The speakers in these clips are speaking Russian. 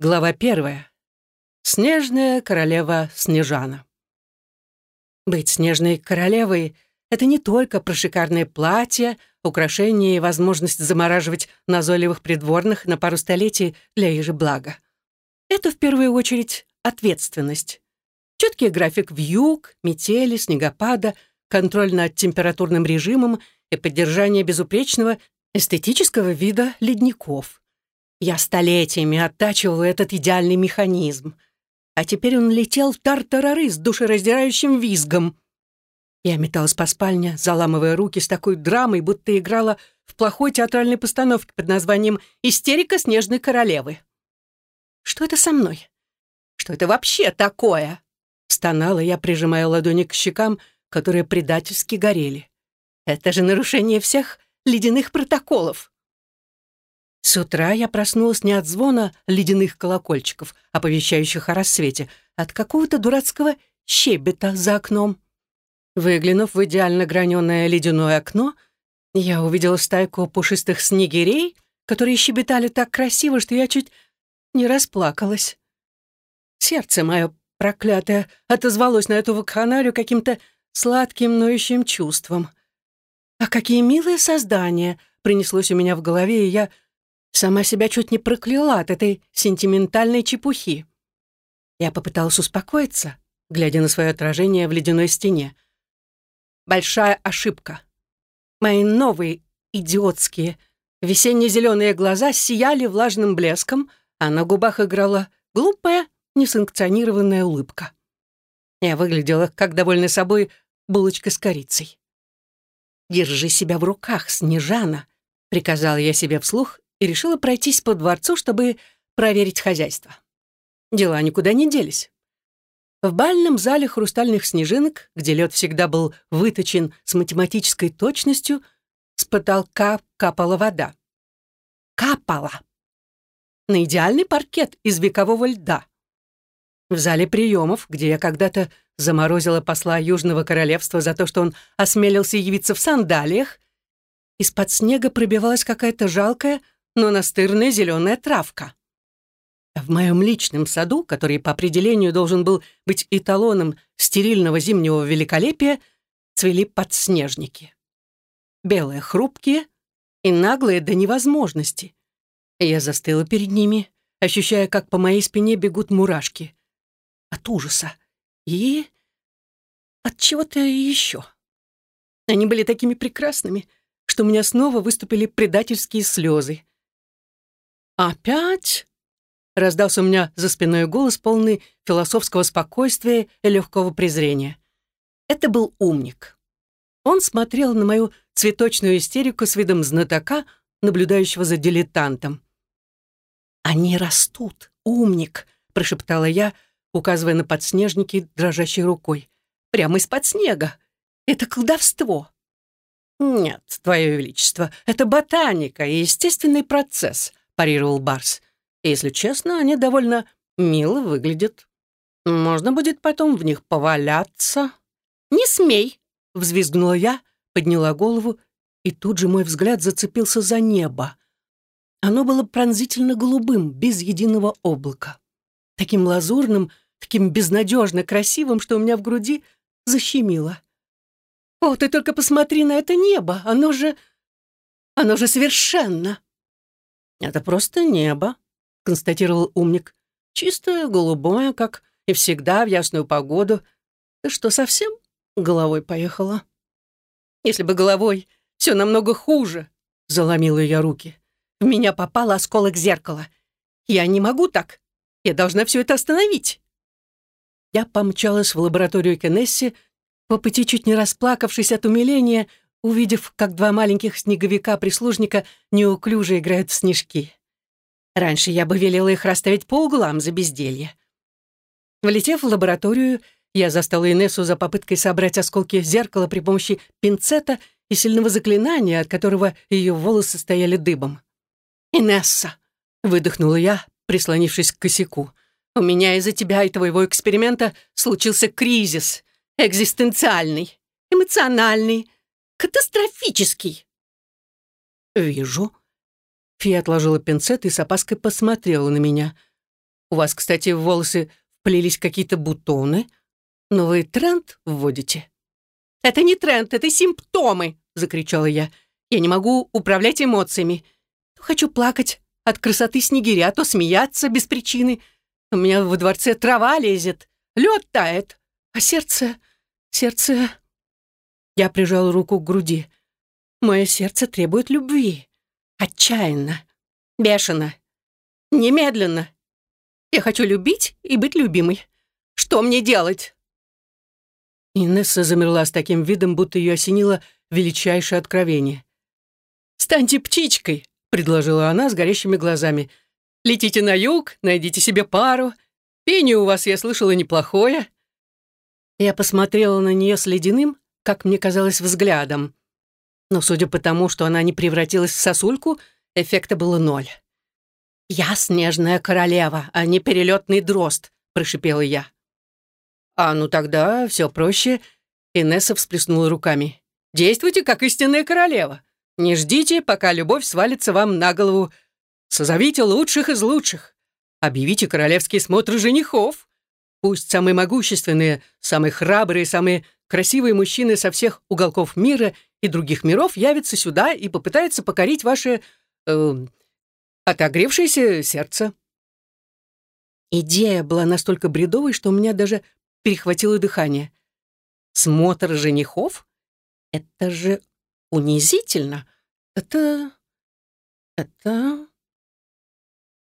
Глава первая. Снежная королева Снежана. Быть снежной королевой — это не только про шикарное платье, украшения и возможность замораживать назойливых придворных на пару столетий для их же блага. Это в первую очередь ответственность. Четкий график вьюг, метели, снегопада, контроль над температурным режимом и поддержание безупречного эстетического вида ледников — я столетиями оттачивала этот идеальный механизм. А теперь он летел в тартарары с душераздирающим визгом. Я металась по спальне, заламывая руки с такой драмой, будто играла в плохой театральной постановке под названием «Истерика снежной королевы». «Что это со мной? Что это вообще такое?» Стонала я, прижимая ладони к щекам, которые предательски горели. «Это же нарушение всех ледяных протоколов!» С утра я проснулась не от звона ледяных колокольчиков, оповещающих о рассвете, а от какого-то дурацкого щебета за окном. Выглянув в идеально граненое ледяное окно, я увидела стайку пушистых снегирей, которые щебетали так красиво, что я чуть не расплакалась. Сердце мое проклятое отозвалось на эту вакханалию каким-то сладким ноющим чувством. А какие милые создания принеслось у меня в голове, и я Сама себя чуть не прокляла от этой сентиментальной чепухи. Я попыталась успокоиться, глядя на свое отражение в ледяной стене. Большая ошибка. Мои новые, идиотские, весенне-зеленые глаза сияли влажным блеском, а на губах играла глупая, несанкционированная улыбка. Я выглядела, как довольна собой, булочка с корицей. «Держи себя в руках, Снежана», — приказала я себе вслух и решила пройтись по дворцу, чтобы проверить хозяйство. Дела никуда не делись. В бальном зале хрустальных снежинок, где лед всегда был выточен с математической точностью, с потолка капала вода. Капала! На идеальный паркет из векового льда. В зале приемов, где я когда-то заморозила посла Южного Королевства за то, что он осмелился явиться в сандалиях, из-под снега пробивалась какая-то жалкая, но настырная зеленая травка. В моем личном саду, который по определению должен был быть эталоном стерильного зимнего великолепия, цвели подснежники. Белые хрупкие и наглые до невозможности. Я застыла перед ними, ощущая, как по моей спине бегут мурашки. От ужаса. И от чего-то еще. Они были такими прекрасными, что у меня снова выступили предательские слезы. «Опять?» — раздался у меня за спиной голос, полный философского спокойствия и легкого презрения. Это был умник. Он смотрел на мою цветочную истерику с видом знатока, наблюдающего за дилетантом. «Они растут, умник», — прошептала я, указывая на подснежники дрожащей рукой. «Прямо из-под снега. Это колдовство». «Нет, Твое Величество, это ботаника и естественный процесс парировал Барс. «Если честно, они довольно мило выглядят. Можно будет потом в них поваляться». «Не смей!» — взвизгнула я, подняла голову, и тут же мой взгляд зацепился за небо. Оно было пронзительно голубым, без единого облака. Таким лазурным, таким безнадежно красивым, что у меня в груди защемило. «О, ты только посмотри на это небо! Оно же... оно же совершенно!» «Это просто небо», — констатировал умник. «Чистое, голубое, как и всегда в ясную погоду. Ты что, совсем головой поехала?» «Если бы головой, все намного хуже», — заломила я руки. «В меня попал осколок зеркала. Я не могу так. Я должна все это остановить». Я помчалась в лабораторию Кеннесси, по пути чуть не расплакавшись от умиления, увидев, как два маленьких снеговика-прислужника неуклюже играют в снежки. Раньше я бы велела их расставить по углам за безделье. Влетев в лабораторию, я застала Инессу за попыткой собрать осколки зеркала при помощи пинцета и сильного заклинания, от которого ее волосы стояли дыбом. «Инесса!» — выдохнула я, прислонившись к косяку. «У меня из-за тебя и твоего эксперимента случился кризис. Экзистенциальный, эмоциональный, Катастрофический!» «Вижу». Фия отложила пинцет и с опаской посмотрела на меня. У вас, кстати, в волосы вплелись какие-то бутоны. Новый тренд вводите?» «Это не тренд, это симптомы!» — закричала я. «Я не могу управлять эмоциями. Хочу плакать от красоты снегиря, то смеяться без причины. У меня во дворце трава лезет, лед тает, а сердце... сердце...» Я прижал руку к груди. «Мое сердце требует любви. Отчаянно, бешено, немедленно. Я хочу любить и быть любимой. Что мне делать?» Инесса замерла с таким видом, будто ее осенило величайшее откровение. «Станьте птичкой», — предложила она с горящими глазами. «Летите на юг, найдите себе пару. Пение у вас, я слышала, неплохое». Я посмотрела на нее с ледяным, как мне казалось, взглядом. Но судя по тому, что она не превратилась в сосульку, эффекта было ноль. «Я снежная королева, а не перелетный дрозд», — прошипела я. «А ну тогда все проще», — Инесса всплеснула руками. «Действуйте, как истинная королева. Не ждите, пока любовь свалится вам на голову. Созовите лучших из лучших. Объявите королевский смотр женихов. Пусть самые могущественные, самые храбрые, самые красивые мужчины со всех уголков мира и других миров явятся сюда и попытаются покорить ваше... Э, отогревшееся сердце». Идея была настолько бредовой, что у меня даже перехватило дыхание. Смотр женихов? Это же унизительно. Это... это...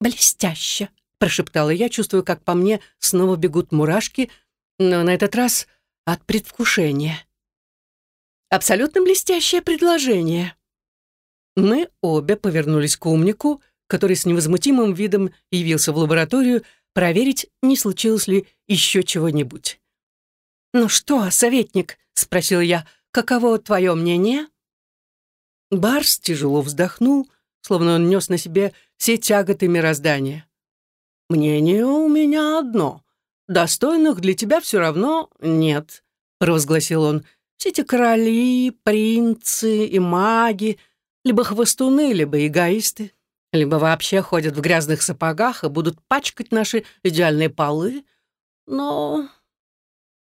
блестяще, прошептала я, чувствуя, как по мне снова бегут мурашки, но на этот раз от предвкушения. Абсолютно блестящее предложение. Мы обе повернулись к умнику, который с невозмутимым видом явился в лабораторию, проверить, не случилось ли еще чего-нибудь. «Ну что, советник?» — спросил я. «Каково твое мнение?» Барс тяжело вздохнул, словно он нес на себе все тяготы мироздания. «Мнение у меня одно. Достойных для тебя все равно нет», — провозгласил он. «Все эти короли, принцы и маги, либо хвостуны, либо эгоисты либо вообще ходят в грязных сапогах и будут пачкать наши идеальные полы. Но...»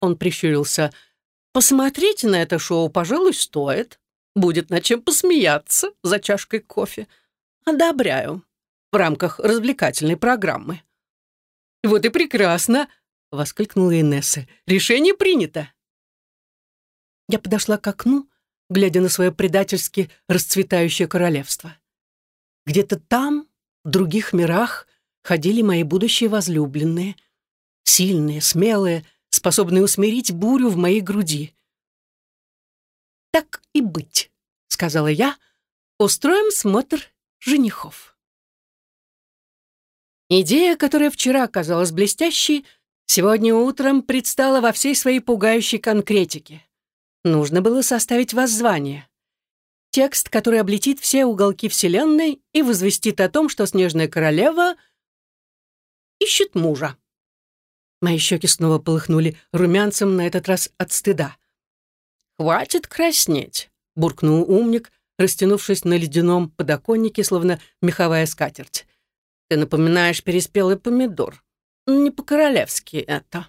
Он прищурился. «Посмотреть на это шоу, пожалуй, стоит. Будет над чем посмеяться за чашкой кофе. Одобряю. В рамках развлекательной программы». «Вот и прекрасно!» — воскликнула Инесса. «Решение принято!» Я подошла к окну, глядя на свое предательски расцветающее королевство. Где-то там, в других мирах, ходили мои будущие возлюбленные. Сильные, смелые, способные усмирить бурю в моей груди. «Так и быть», — сказала я, — «устроим смотр женихов». Идея, которая вчера казалась блестящей, сегодня утром предстала во всей своей пугающей конкретике. Нужно было составить воззвание. Текст, который облетит все уголки Вселенной и возвестит о том, что Снежная Королева ищет мужа. Мои щеки снова полыхнули румянцем, на этот раз от стыда. «Хватит краснеть», — буркнул умник, растянувшись на ледяном подоконнике, словно меховая скатерть. «Ты напоминаешь переспелый помидор. Не по-королевски это».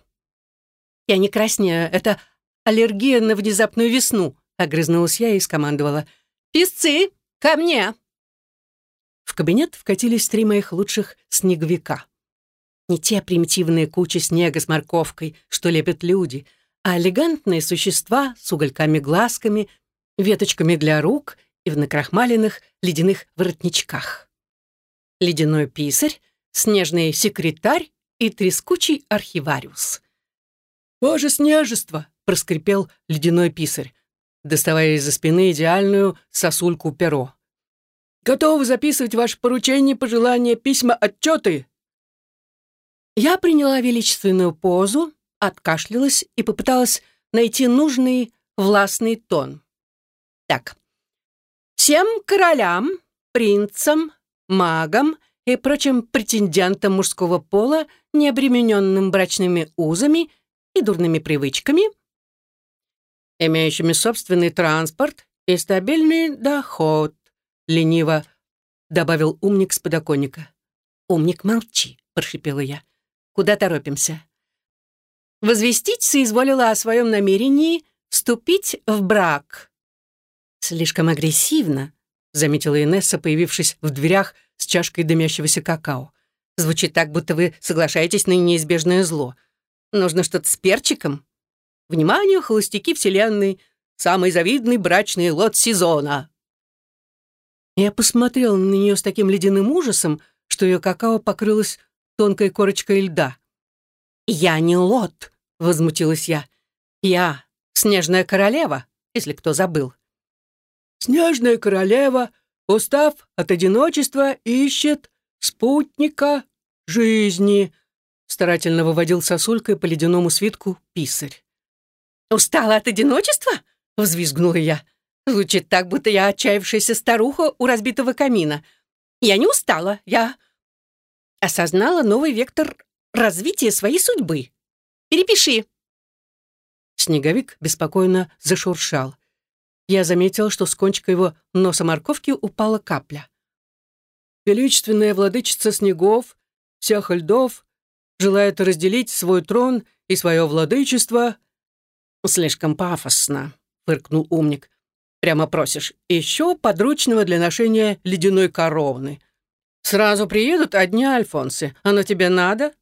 «Я не краснею, это аллергия на внезапную весну», — огрызнулась я и скомандовала — «Песцы, ко мне!» В кабинет вкатились три моих лучших снеговика. Не те примитивные кучи снега с морковкой, что лепят люди, а элегантные существа с угольками-глазками, веточками для рук и в накрахмаленных ледяных воротничках. Ледяной писарь, снежный секретарь и трескучий архивариус. «Боже, снежество!» — проскрипел ледяной писарь доставая из-за спины идеальную сосульку-перо. «Готовы записывать ваше поручение, пожелания, письма, отчеты?» Я приняла величественную позу, откашлялась и попыталась найти нужный властный тон. Так. Всем королям, принцам, магам и прочим претендентам мужского пола, не обремененным брачными узами и дурными привычками — имеющими собственный транспорт и стабильный доход», — лениво добавил умник с подоконника. «Умник, молчи», — прошипела я. «Куда торопимся?» «Возвестить соизволила о своем намерении вступить в брак». «Слишком агрессивно», — заметила Инесса, появившись в дверях с чашкой дымящегося какао. «Звучит так, будто вы соглашаетесь на неизбежное зло. Нужно что-то с перчиком. Внимание, холостяки вселенной, самый завидный брачный лот сезона!» Я посмотрела на нее с таким ледяным ужасом, что ее какао покрылось тонкой корочкой льда. «Я не лот», — возмутилась я. «Я снежная королева, если кто забыл». «Снежная королева, устав от одиночества, ищет спутника жизни», старательно выводил сосулькой по ледяному свитку писарь. «Устала от одиночества?» — взвизгнула я. Звучит так, будто я отчаявшаяся старуха у разбитого камина. Я не устала, я осознала новый вектор развития своей судьбы. Перепиши. Снеговик беспокойно зашуршал. Я заметил, что с кончика его носа морковки упала капля. «Величественная владычица снегов, всех льдов, желает разделить свой трон и свое владычество». «Слишком пафосно», — фыркнул умник. Прямо просишь. Еще подручного для ношения ледяной короны. Сразу приедут одни альфонсы. Оно тебе надо?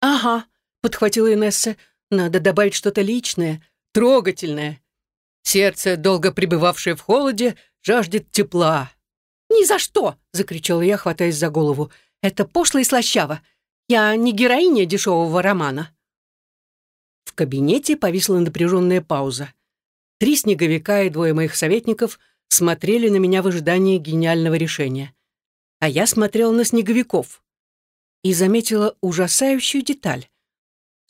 Ага, подхватила Инесса. Надо добавить что-то личное, трогательное. Сердце, долго пребывавшее в холоде, жаждет тепла. «Ни за что!» — закричала я, хватаясь за голову. «Это пошло и слащаво. Я не героиня дешевого романа». В кабинете повисла напряженная пауза. Три снеговика и двое моих советников смотрели на меня в ожидании гениального решения. А я смотрела на снеговиков и заметила ужасающую деталь.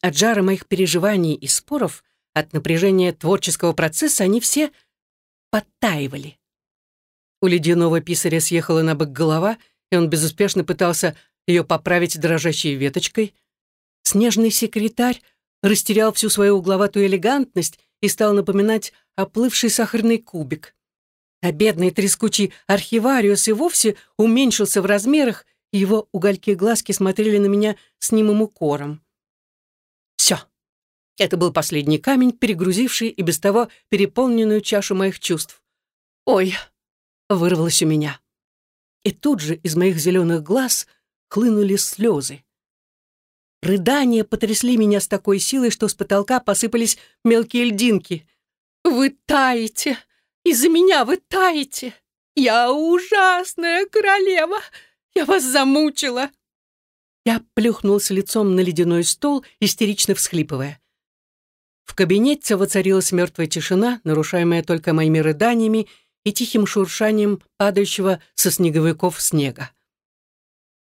От жара моих переживаний и споров, от напряжения творческого процесса они все подтаивали. У ледяного писаря съехала на бок голова, и он безуспешно пытался ее поправить дрожащей веточкой. Снежный секретарь растерял всю свою угловатую элегантность и стал напоминать оплывший сахарный кубик. А бедный трескучий архивариус и вовсе уменьшился в размерах, и его угольки глазки смотрели на меня с немым укором. Все. Это был последний камень, перегрузивший и без того переполненную чашу моих чувств. «Ой!» — вырвалось у меня. И тут же из моих зеленых глаз хлынули слезы. Рыдания потрясли меня с такой силой, что с потолка посыпались мелкие льдинки. «Вы таете! Из-за меня вы таете! Я ужасная королева! Я вас замучила!» Я плюхнулся лицом на ледяной стол, истерично всхлипывая. В кабинете воцарилась мертвая тишина, нарушаемая только моими рыданиями и тихим шуршанием падающего со снеговиков снега.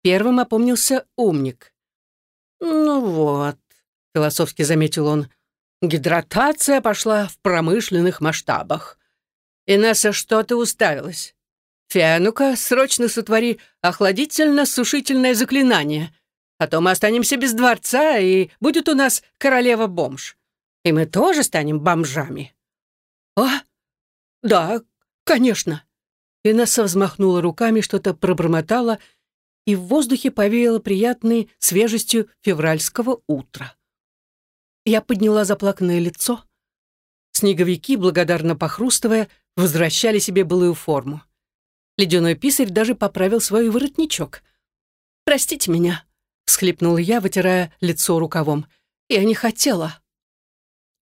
Первым опомнился умник. «Ну вот», — философски заметил он, «гидратация пошла в промышленных масштабах. Инесса, что ты уставилась? Фианука, срочно сотвори охладительно-сушительное заклинание, а то мы останемся без дворца, и будет у нас королева-бомж. И мы тоже станем бомжами». «А? Да, конечно». Инесса взмахнула руками, что-то пробормотала — и в воздухе повеяло приятной свежестью февральского утра. Я подняла заплаканное лицо. Снеговики, благодарно похрустывая, возвращали себе былую форму. Ледяной писарь даже поправил свой воротничок. «Простите меня», — всхлипнула я, вытирая лицо рукавом. «Я не хотела».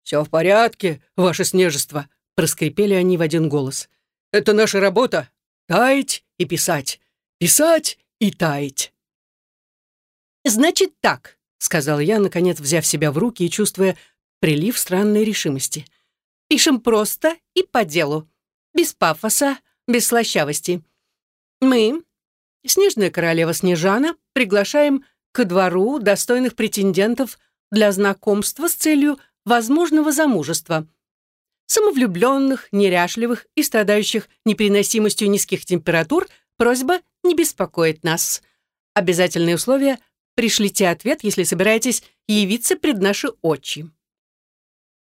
«Все в порядке, ваше снежество», — проскрипели они в один голос. «Это наша работа — таять и писать. Писать и таять. «Значит так», — сказал я, наконец взяв себя в руки и чувствуя прилив странной решимости. «Пишем просто и по делу, без пафоса, без слащавости. Мы, Снежная королева Снежана, приглашаем ко двору достойных претендентов для знакомства с целью возможного замужества. Самовлюбленных, неряшливых и страдающих непереносимостью низких температур просьба не беспокоит нас. Обязательные условия — пришлите ответ, если собираетесь явиться пред наши очи».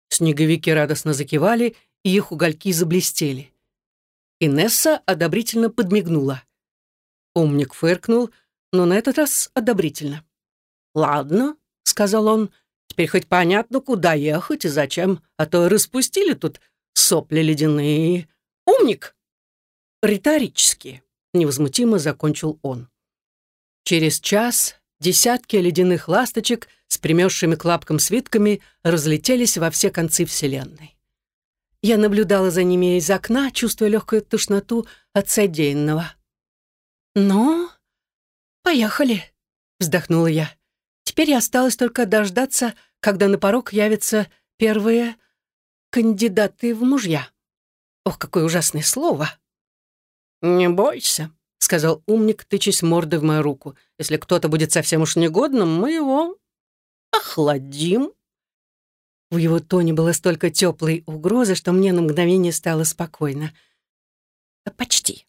Снеговики радостно закивали, и их угольки заблестели. Инесса одобрительно подмигнула. Умник фыркнул, но на этот раз одобрительно. «Ладно», — сказал он, — «теперь хоть понятно, куда ехать и зачем, а то распустили тут сопли ледяные. Умник!» «Риторические», — невозмутимо закончил он. Через час десятки ледяных ласточек с примерзшими к лапкам свитками разлетелись во все концы Вселенной. Я наблюдала за ними из окна, чувствуя легкую тошноту от содеянного. «Ну, поехали», — вздохнула я. «Теперь осталось только дождаться, когда на порог явятся первые кандидаты в мужья. Ох, какое ужасное слово!» «Не бойся», — сказал умник, тычась мордой в мою руку. «Если кто-то будет совсем уж негодным, мы его охладим». В его тоне было столько теплой угрозы, что мне на мгновение стало спокойно. «Почти»,